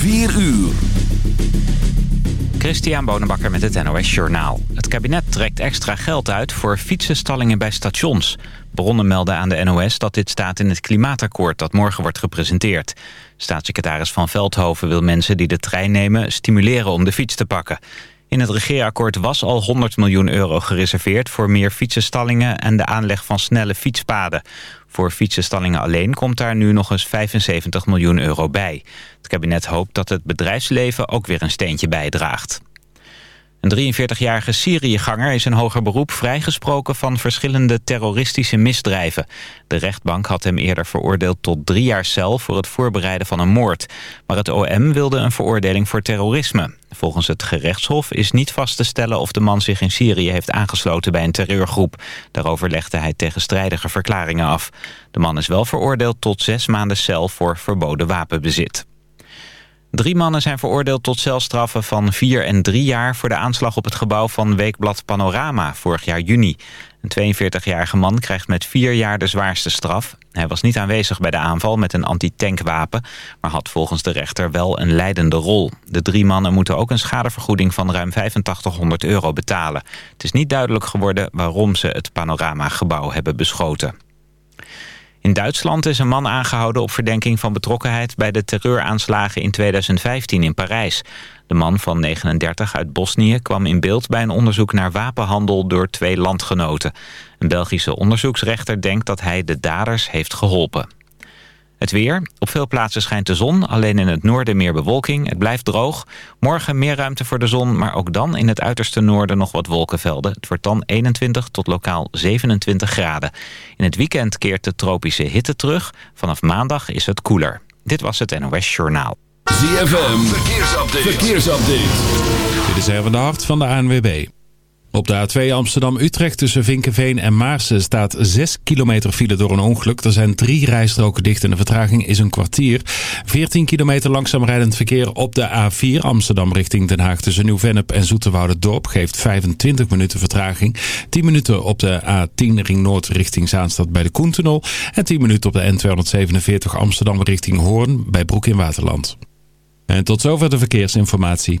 4 uur. Christian Bonenbakker met het NOS Journaal. Het kabinet trekt extra geld uit voor fietsenstallingen bij stations. Bronnen melden aan de NOS dat dit staat in het klimaatakkoord dat morgen wordt gepresenteerd. Staatssecretaris Van Veldhoven wil mensen die de trein nemen stimuleren om de fiets te pakken. In het regeerakkoord was al 100 miljoen euro gereserveerd... voor meer fietsenstallingen en de aanleg van snelle fietspaden. Voor fietsenstallingen alleen komt daar nu nog eens 75 miljoen euro bij. Het kabinet hoopt dat het bedrijfsleven ook weer een steentje bijdraagt. Een 43-jarige Syriëganger is in hoger beroep vrijgesproken van verschillende terroristische misdrijven. De rechtbank had hem eerder veroordeeld tot drie jaar cel voor het voorbereiden van een moord. Maar het OM wilde een veroordeling voor terrorisme. Volgens het gerechtshof is niet vast te stellen of de man zich in Syrië heeft aangesloten bij een terreurgroep. Daarover legde hij tegenstrijdige verklaringen af. De man is wel veroordeeld tot zes maanden cel voor verboden wapenbezit. Drie mannen zijn veroordeeld tot celstraffen van vier en drie jaar... voor de aanslag op het gebouw van Weekblad Panorama vorig jaar juni. Een 42-jarige man krijgt met vier jaar de zwaarste straf. Hij was niet aanwezig bij de aanval met een antitankwapen... maar had volgens de rechter wel een leidende rol. De drie mannen moeten ook een schadevergoeding van ruim 8500 euro betalen. Het is niet duidelijk geworden waarom ze het Panorama-gebouw hebben beschoten. In Duitsland is een man aangehouden op verdenking van betrokkenheid... bij de terreuraanslagen in 2015 in Parijs. De man van 39 uit Bosnië kwam in beeld bij een onderzoek naar wapenhandel door twee landgenoten. Een Belgische onderzoeksrechter denkt dat hij de daders heeft geholpen. Het weer. Op veel plaatsen schijnt de zon. Alleen in het noorden meer bewolking. Het blijft droog. Morgen meer ruimte voor de zon. Maar ook dan in het uiterste noorden nog wat wolkenvelden. Het wordt dan 21 tot lokaal 27 graden. In het weekend keert de tropische hitte terug. Vanaf maandag is het koeler. Dit was het NOS Journaal. ZFM. Verkeersupdate. Verkeersupdate. Dit is even de hart van de ANWB. Op de A2 Amsterdam-Utrecht tussen Vinkenveen en Maarsen staat 6 kilometer file door een ongeluk. Er zijn drie rijstroken dicht en de vertraging is een kwartier. 14 kilometer langzaam rijdend verkeer op de A4 Amsterdam richting Den Haag tussen Nieuw-Vennep en Dorp geeft 25 minuten vertraging. 10 minuten op de A10 Ring Noord richting Zaanstad bij de Koentunnel. En 10 minuten op de N247 Amsterdam richting Hoorn bij Broek in Waterland. En tot zover de verkeersinformatie.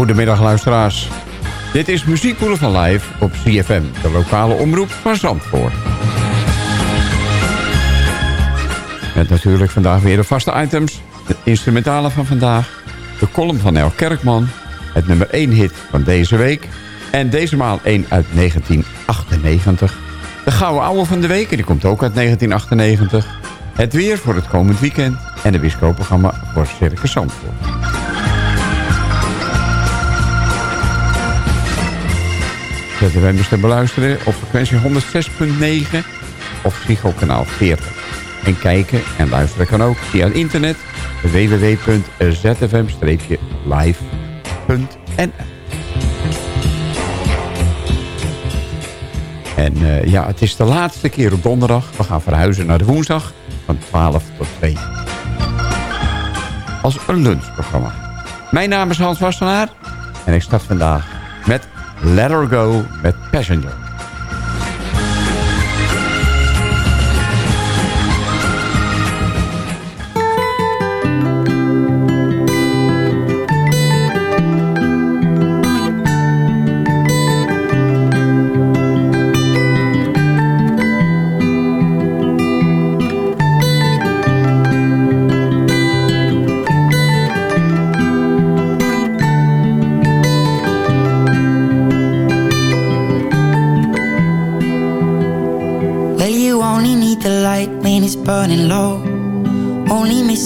Goedemiddag luisteraars. Dit is Muziekpoelen van Live op CFM, de lokale omroep van Zandvoort. Met natuurlijk vandaag weer de vaste items. De instrumentale van vandaag. De column van El Kerkman. Het nummer 1 hit van deze week. En deze maal 1 uit 1998. De gouden ouwe van de week. Die komt ook uit 1998. Het weer voor het komend weekend. En de biscoopprogramma voor Circus Zandvoort. ZFM dus te beluisteren op frequentie 106.9 of Psycho kanaal 40. En kijken en luisteren kan ook via het internet www.zfm-live.nl En eh, ja, het is de laatste keer op donderdag. We gaan verhuizen naar de woensdag van 12 tot 2. Als een lunchprogramma. Mijn naam is Hans Wassenaar en ik start vandaag met Let Her Go met Passenger.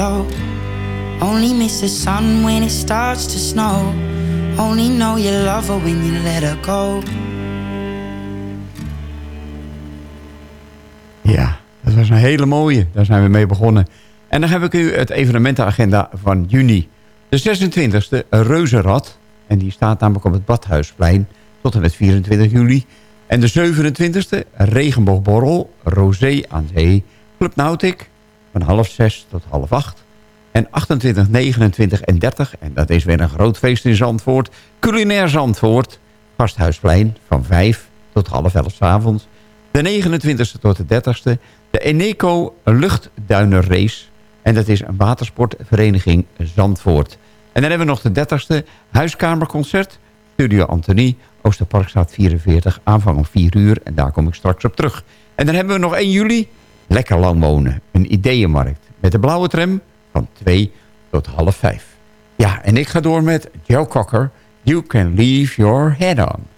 only miss the sun when it starts to snow. Only know you love her when you let her go. Ja, dat was een hele mooie. Daar zijn we mee begonnen. En dan heb ik u het evenementenagenda van juni. De 26e Reuzenrad. En die staat namelijk op het Badhuisplein tot en met 24 juli. En de 27e, regenboogborrel, Rosé aan Zee, Club Nautic, van half zes tot half acht. En 28, 29 en 30, en dat is weer een groot feest in Zandvoort, culinair Zandvoort, Gasthuisplein, van 5 tot half 11 's avonds. De 29e tot de 30e, de Eneco Luchtduinerrace. En dat is een watersportvereniging Zandvoort. En dan hebben we nog de 30e huiskamerconcert. Studio Anthony, Oosterparkstraat 44, aanvang om 4 uur. En daar kom ik straks op terug. En dan hebben we nog 1 juli, Lekker Lang Wonen. Een ideeënmarkt met de blauwe tram van 2 tot half 5. Ja, en ik ga door met Joe Cocker. You can leave your head on.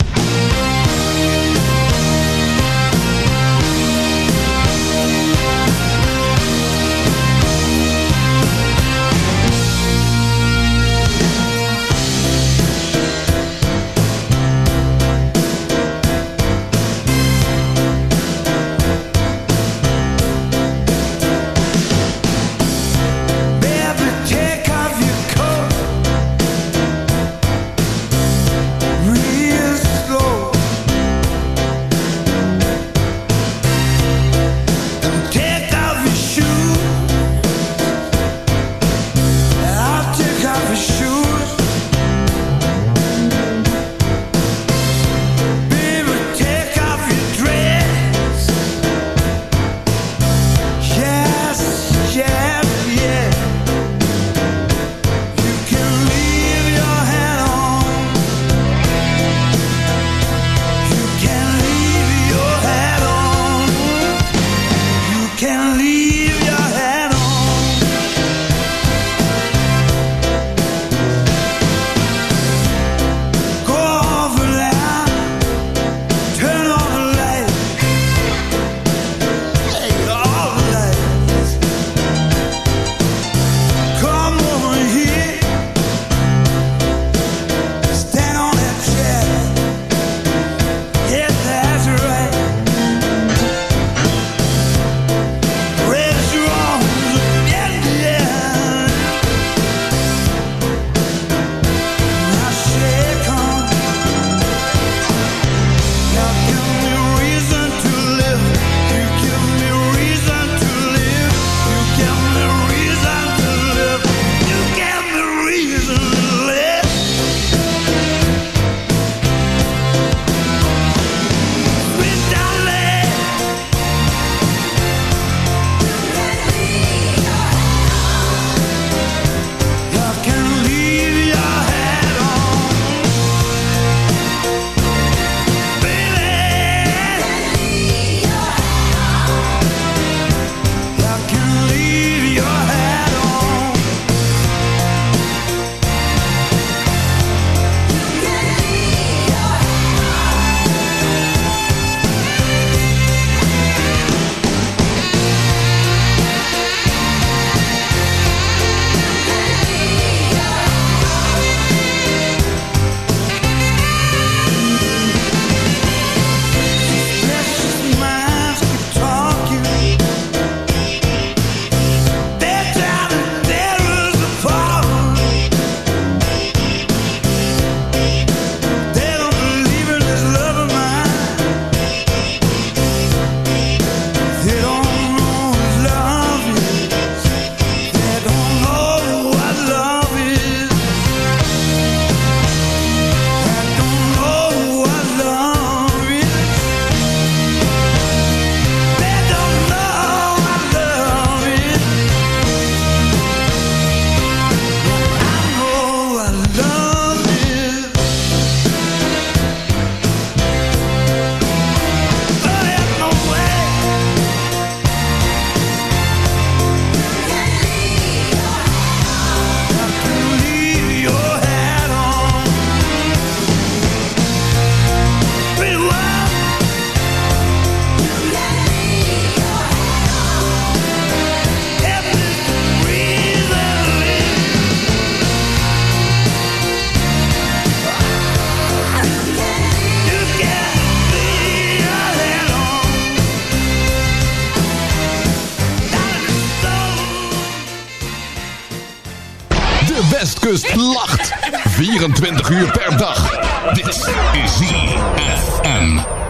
ZFM.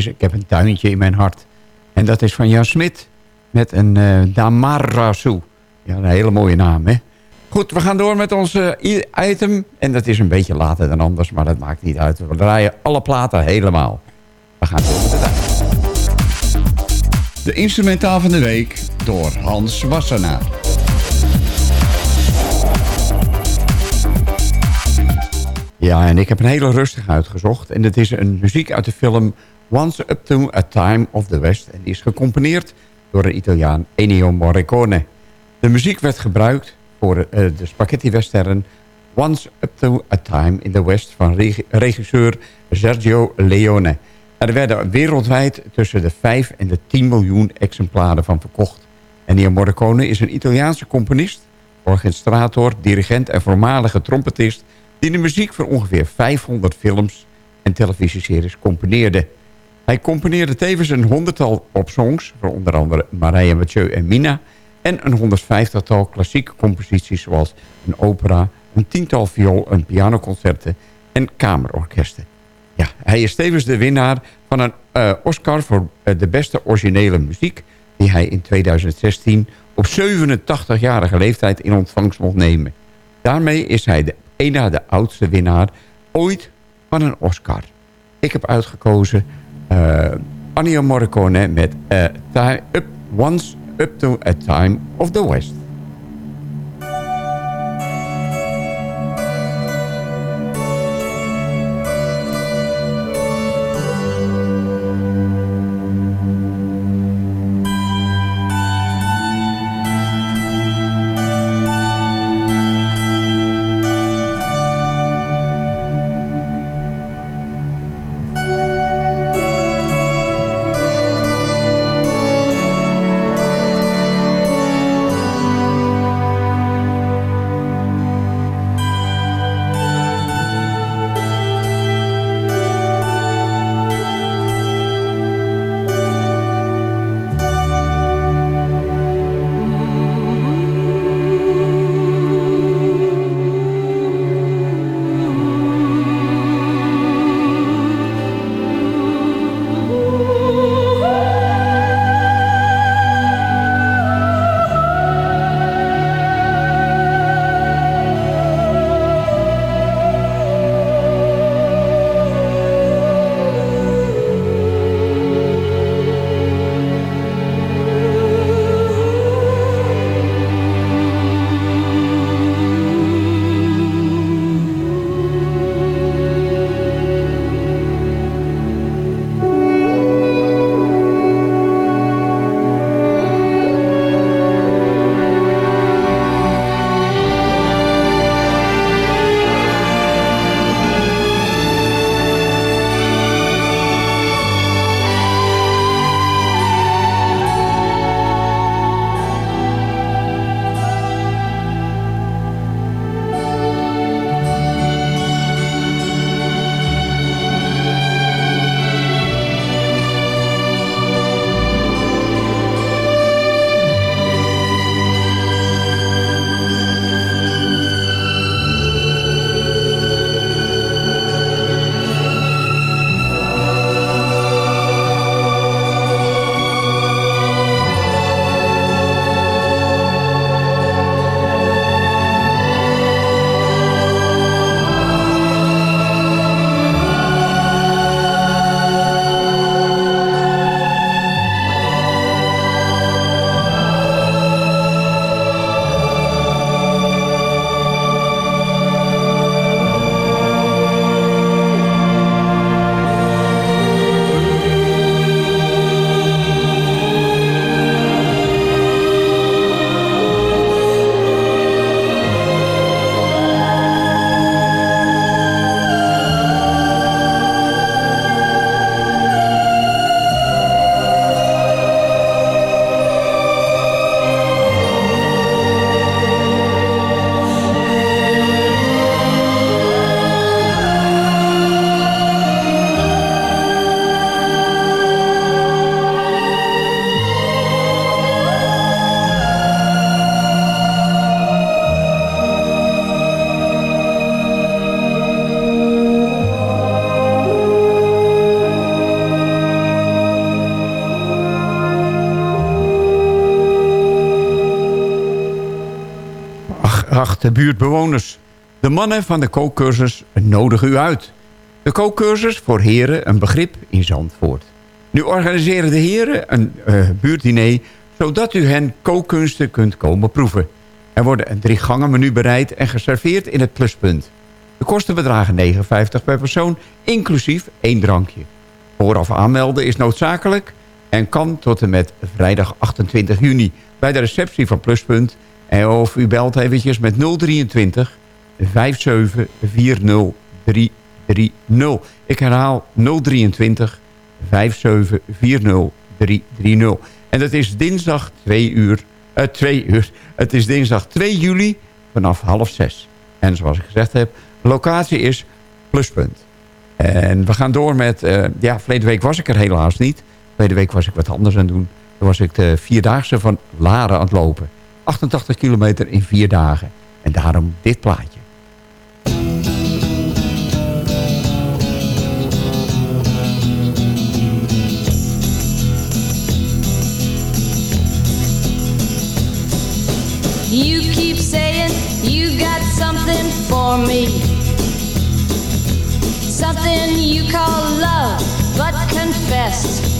Is, ik heb een tuintje in mijn hart. En dat is van Jan Smit. Met een eh Damarazu. Ja, een hele mooie naam, hè? Goed, we gaan door met ons eh, item. En dat is een beetje later dan anders, maar dat maakt niet uit. We draaien alle platen helemaal. We gaan door met het. De instrumentaal van de week door Hans Wassenaar. Ja, en ik heb een hele rustig uitgezocht. En dat is een muziek uit de film Once Up to a Time of the West. En die is gecomponeerd door de Italiaan Ennio Morricone. De muziek werd gebruikt voor eh, de spaghetti-western Once Up to a Time in the West van regi- regisseur Sergio Leone. Er werden wereldwijd tussen de 5 en de 10 miljoen exemplaren van verkocht. Ennio Morricone is een Italiaanse componist, orchestrator, dirigent en voormalige trompetist... die de muziek voor ongeveer 500 films en televisieseries componeerde. Hij componeerde tevens een honderdtal popsongs... voor onder andere Maria Mathieu en Mina... en een 150-tal klassieke composities zoals een opera... een tiental viool- en pianoconcerten en kamerorkesten. Ja, hij is tevens de winnaar van een eh, Oscar voor eh, de beste originele muziek... die hij in 2016 op 87-jarige leeftijd in ontvangst mocht nemen. Daarmee is hij de na de oudste winnaar ooit van een Oscar. Ik heb uitgekozen Ennio Morricone met uh, time, up, Once Up to a Time of the West. Geachte buurtbewoners, de mannen van de kookcursus nodigen u uit. De kookcursus voor heren een begrip in Zandvoort. Nu organiseren de heren een uh, buurtdiner... zodat u hen kookkunsten kunt komen proeven. Er wordt een drie gangen menu bereid en geserveerd in het pluspunt. De kosten bedragen 59 per persoon, inclusief één drankje. Vooraf aanmelden is noodzakelijk en kan tot en met vrijdag 28 juni... bij de receptie van Pluspunt of u belt eventjes met 023 57 40 330. Ik herhaal 023 57 40 330. En dat is dinsdag 2 uur, uh, 2 uur. Het is dinsdag 2 juli vanaf half 6. En zoals ik gezegd heb, locatie is Pluspunt. En we gaan door met... Uh, ja, verleden week was ik er helaas niet. Verleden week was ik wat anders aan het doen. Toen was ik de Vierdaagse van Laren aan het lopen. 88 kilometer in vier dagen. En daarom dit plaatje. You keep saying you got something for me something you call love, but confessed.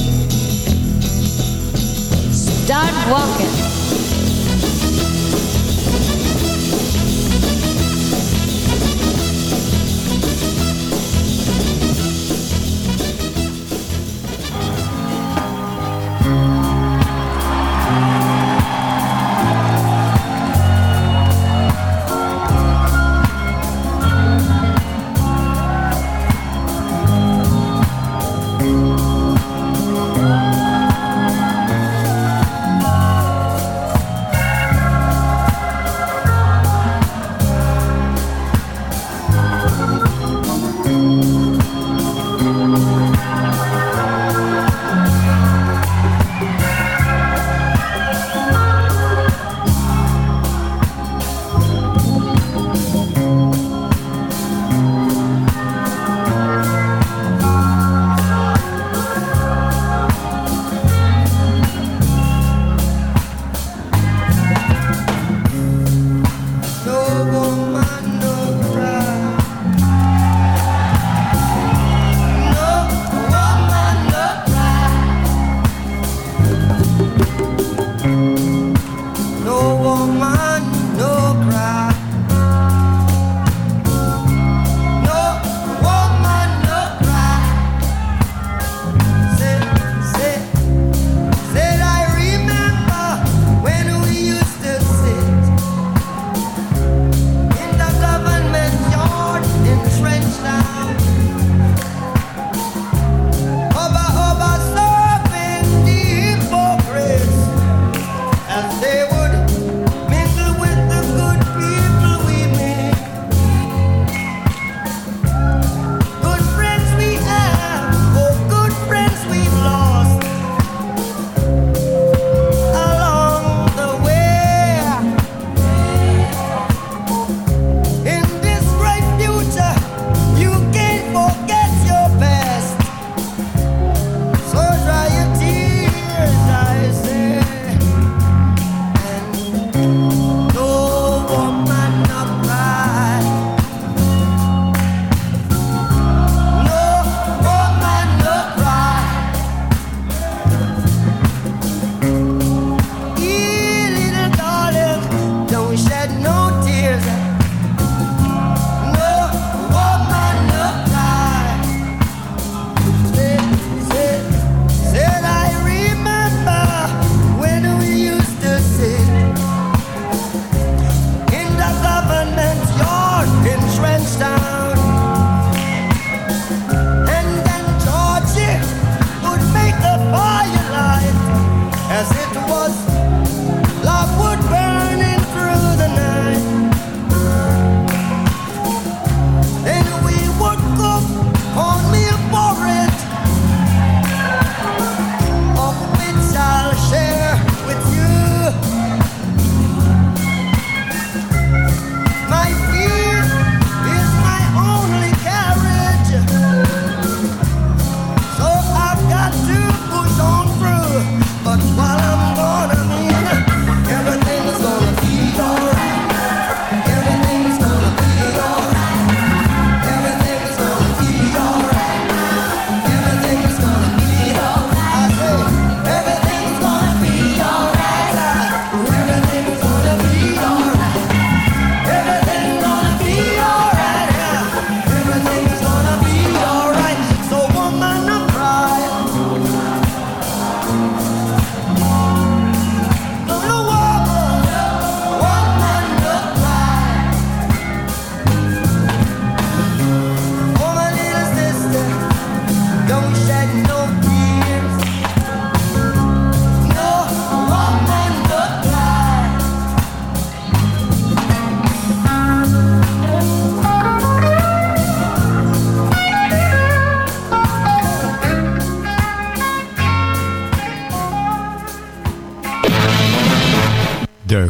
Start walking.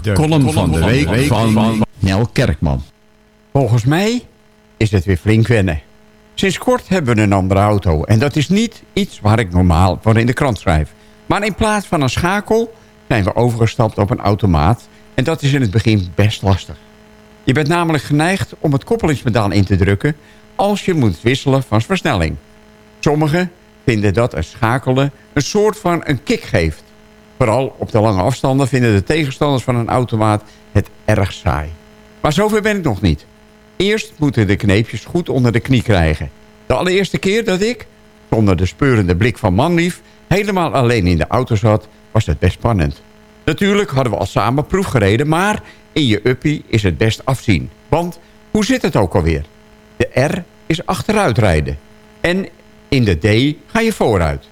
De, column van de week, van, Nel Kerkman. Volgens mij is het weer flink wennen. Sinds kort hebben we een andere auto. En dat is niet iets waar ik normaal voor in de krant schrijf. Maar in plaats van een schakel zijn we overgestapt op een automaat. En dat is in het begin best lastig. Je bent namelijk geneigd om het koppelingspedaal in te drukken... als je moet wisselen van versnelling. Sommigen vinden dat een schakelen een soort van een kick geeft. Vooral op de lange afstanden vinden de tegenstanders van een automaat het erg saai. Maar zover ben ik nog niet. Eerst moeten de kneepjes goed onder de knie krijgen. De allereerste keer dat ik, zonder de speurende blik van manlief... helemaal alleen in de auto zat, was het best spannend. Natuurlijk hadden we al samen proef gereden... maar in je uppie is het best afzien. Want hoe zit het ook alweer? De R is achteruit rijden. En in de D ga je vooruit.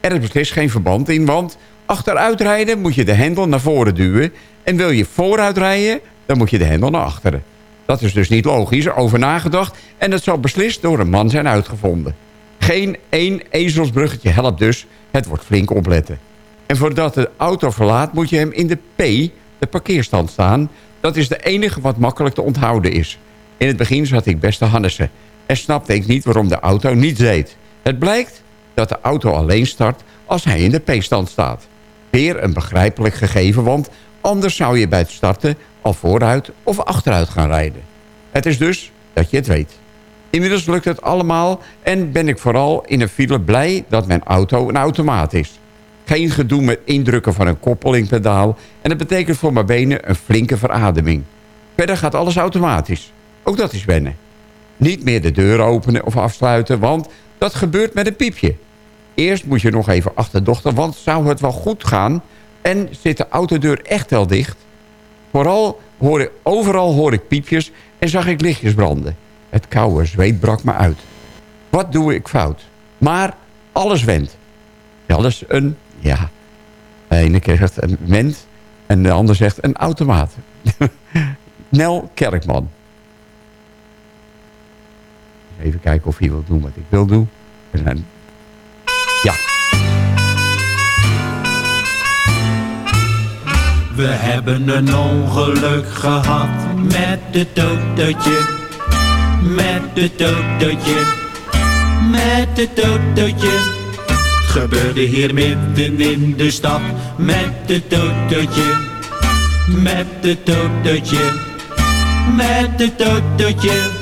Er is beslist geen verband in, want achteruit rijden moet je de hendel naar voren duwen... en wil je vooruit rijden, dan moet je de hendel naar achteren. Dat is dus niet logisch, over nagedacht... en het zal beslist door een man zijn uitgevonden. Geen één ezelsbruggetje helpt dus, het wordt flink opletten. En voordat de auto verlaat moet je hem in de P, de parkeerstand staan. Dat is de enige wat makkelijk te onthouden is. In het begin zat ik best te hannissen... en snapte ik niet waarom de auto niet deed. Het blijkt dat de auto alleen start als hij in de P-stand staat. Weer een begrijpelijk gegeven, want anders zou je bij het starten al vooruit of achteruit gaan rijden. Het is dus dat je het weet. Inmiddels lukt het allemaal en ben ik vooral in een file blij dat mijn auto een automaat is. Geen gedoe met indrukken van een koppelingpedaal en dat betekent voor mijn benen een flinke verademing. Verder gaat alles automatisch. Ook dat is wennen. Niet meer de deur openen of afsluiten, want dat gebeurt met een piepje. Eerst moet je nog even achterdochten, want zou het wel goed gaan... en zit de autodeur echt wel dicht? Vooral hoor overal hoor ik piepjes en zag ik lichtjes branden. Het koude zweet brak me uit. Wat doe ik fout? Maar alles wendt. Alles een, ja... De ene keer zegt een wend en de ander zegt een automaat. Nel Kerkman. Even kijken of hij wil doen wat ik wil doen. Ja. We hebben een ongeluk gehad met het autootje. Met het autootje. Met het autootje. Gebeurde hier midden in de stad met het autootje. Met het autootje. Met het autootje.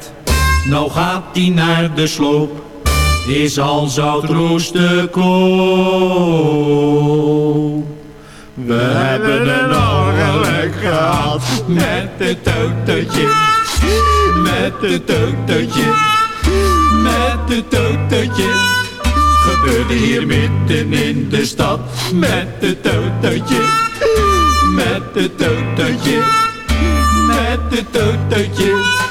Nou gaat die naar de sloop, is al zout te koop. We hebben een ongeluk gehad met het autootje, met het autootje, met het autootje. Gebeurde hier midden in de stad met het autootje, met het autootje, met het autootje.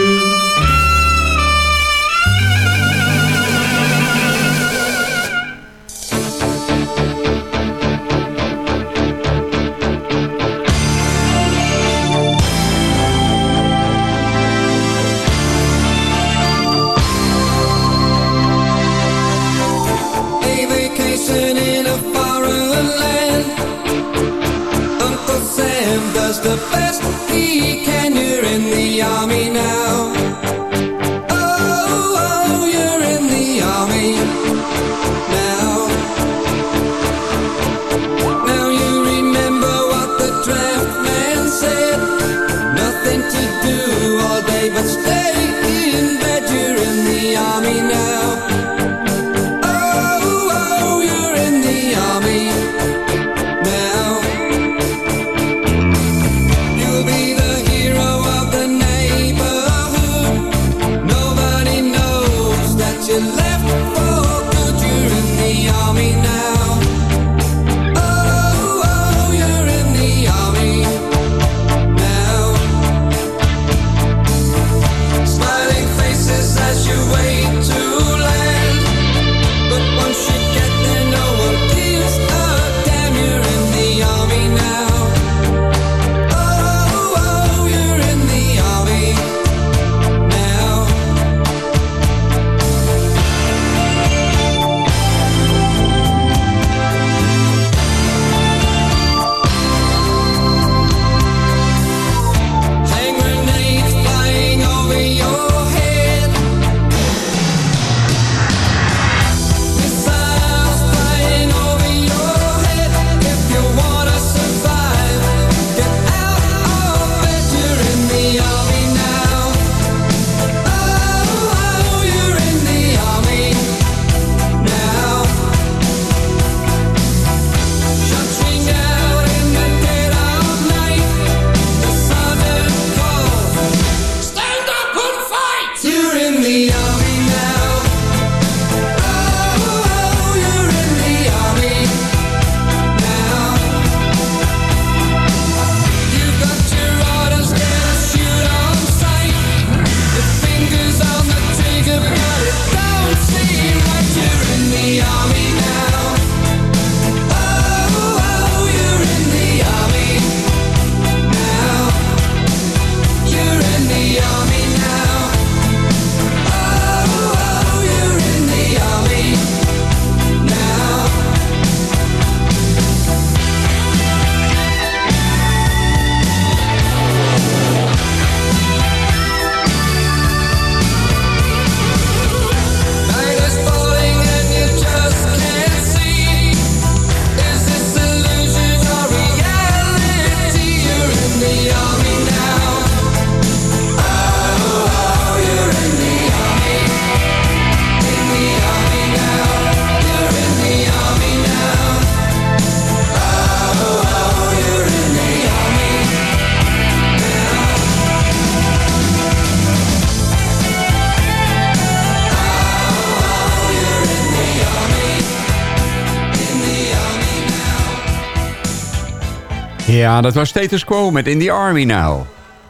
Ja, dat was Status Quo met In the Army Now.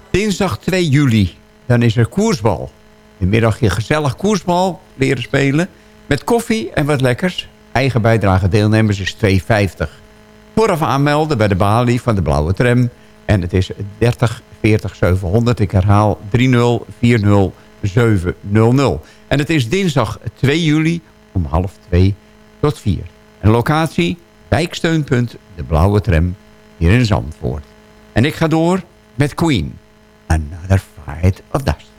Dinsdag 2 juli, dan is er koersbal. Een middagje gezellig koersbal leren spelen. Met koffie en wat lekkers. Eigen bijdrage deelnemers is 2,50. Vooraf aanmelden bij de balie van de blauwe tram. En het is 30 40 700. Ik herhaal 3040700. En het is dinsdag 2 juli om half 2 tot 4. En locatie, wijksteunpunt, de blauwe tram hier in Zandvoort. En ik ga door met Queen. Another Fight of Dust.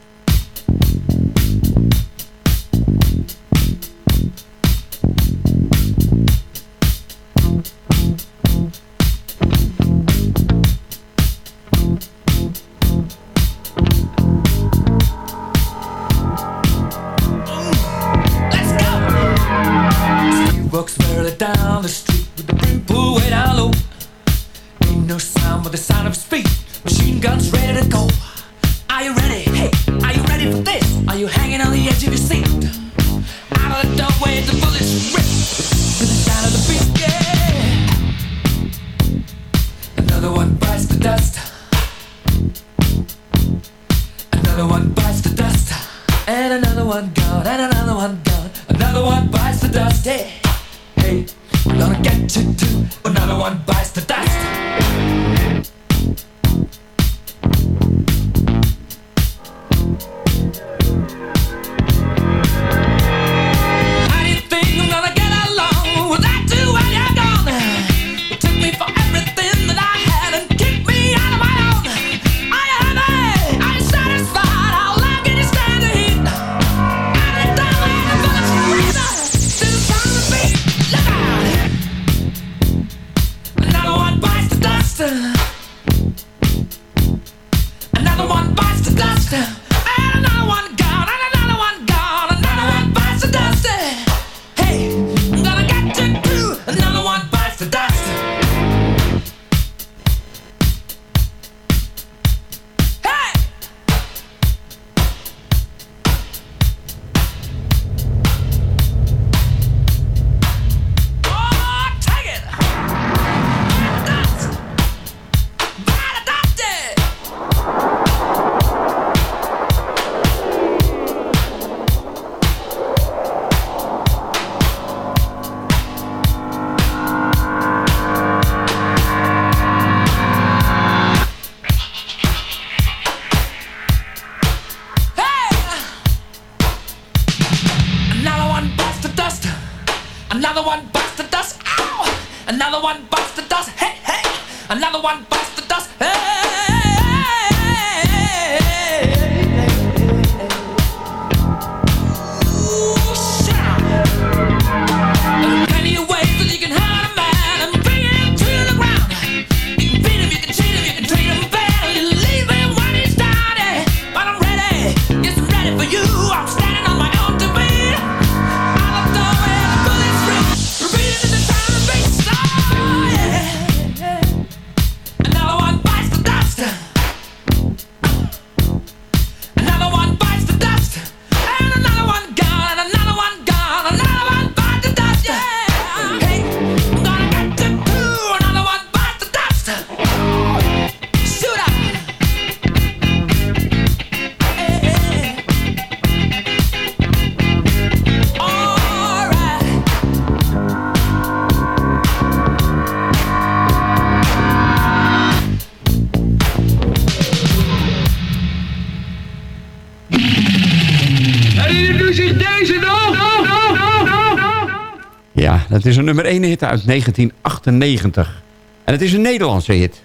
Dat is een nummer 1 hit uit 1998. En het is een Nederlandse hit.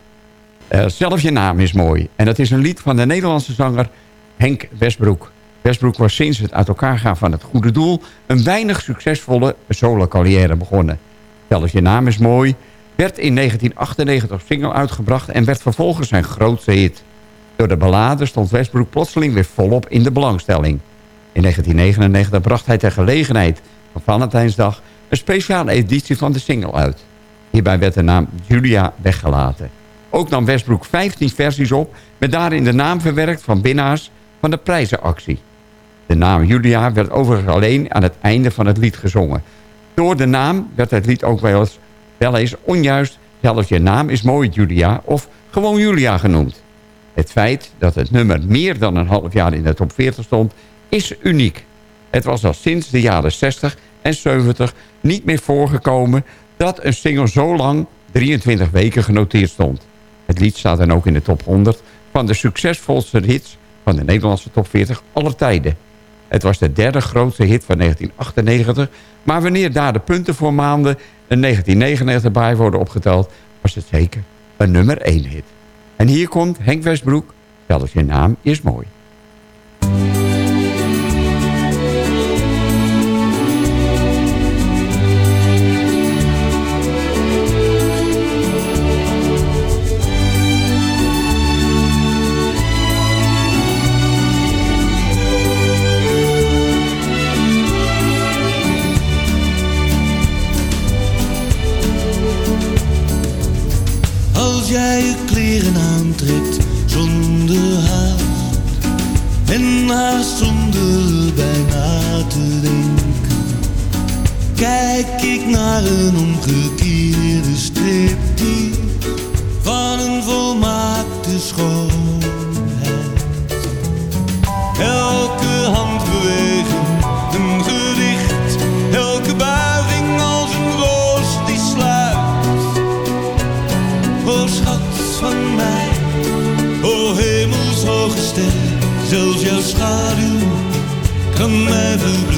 Eh, zelf je naam is mooi. En dat is een lied van de Nederlandse zanger Henk Westbroek. Westbroek was sinds het uit elkaar gaan van het goede doel... een weinig succesvolle solo-carrière begonnen. Zelf je naam is mooi werd in 1998 op single uitgebracht... en werd vervolgens zijn grootste hit. Door de ballade stond Westbroek plotseling weer volop in de belangstelling. In 1999 bracht hij ter gelegenheid van Valentijnsdag... een speciale editie van de single uit. Hierbij werd de naam Julia weggelaten. Ook nam Westbroek 15 versies op... met daarin de naam verwerkt van winnaars van de prijzenactie. De naam Julia werd overigens alleen aan het einde van het lied gezongen. Door de naam werd het lied ook wel eens, wel eens onjuist... zelfs je naam is mooi Julia of gewoon Julia genoemd. Het feit dat het nummer meer dan een half jaar in de top 40 stond... is uniek. Het was al sinds de jaren 60 en 70 niet meer voorgekomen... dat een single zo lang 23 weken genoteerd stond. Het lied staat dan ook in de top 100 van de succesvolste hits... van de Nederlandse top 40 aller tijden. Het was de derde grootste hit van 1998... maar wanneer daar de punten voor maanden in 1999 bij worden opgeteld... was het zeker een nummer 1 hit. En hier komt Henk Westbroek. Zelfs je naam is mooi. Kijk ik naar een omgekeerde striptease van een volmaakte schoonheid. Elke handbeweging een gedicht, elke buiging als een roos die sluit. O schat van mij, o hemelshoge ster, zelfs jouw schaduw kan mij verblinden.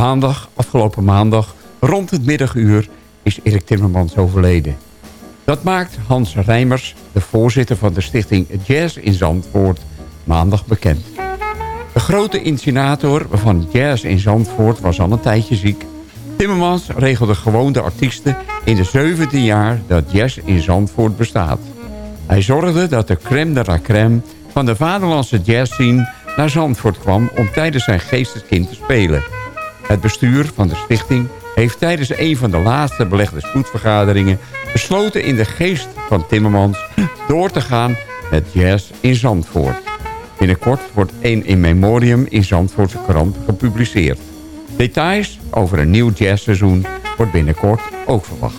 Maandag, afgelopen maandag, rond het middaguur, is Erik Timmermans overleden. Dat maakt Hans Rijmers, de voorzitter van de stichting Jazz in Zandvoort, maandag bekend. De grote initiator van Jazz in Zandvoort was al een tijdje ziek. Timmermans regelde gewoon de artiesten in de 17 jaar dat Jazz in Zandvoort bestaat. Hij zorgde dat de crème de la crème van de vaderlandse jazzscene naar Zandvoort kwam om tijdens zijn geesteskind te spelen. Het bestuur van de stichting heeft tijdens een van de laatste belegde spoedvergaderingen... besloten in de geest van Timmermans door te gaan met jazz in Zandvoort. Binnenkort wordt één in memoriam in Zandvoortse krant gepubliceerd. Details over een nieuw jazzseizoen wordt binnenkort ook verwacht.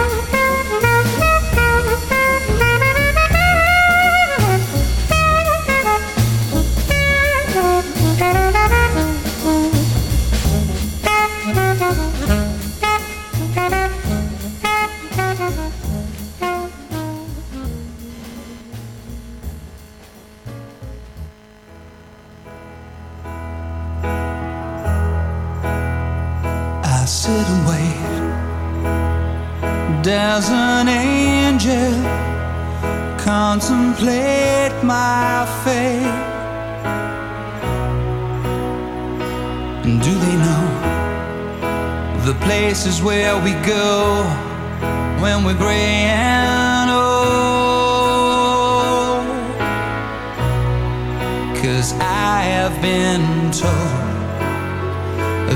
sit and wait. Does an angel contemplate my fate? And do they know the places where we go when we're gray and old? Cause I have been told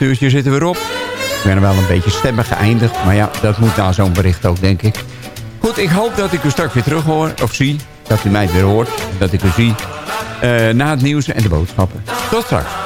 eerste zitten we erop. Ik ben wel een beetje stemmig geëindigd. Maar ja, dat moet na zo'n bericht ook, denk ik. Goed, ik hoop dat ik u straks weer terug hoor. Of zie. Dat u mij weer hoort. Dat ik u zie. Eh, na het nieuws en de boodschappen. Tot straks.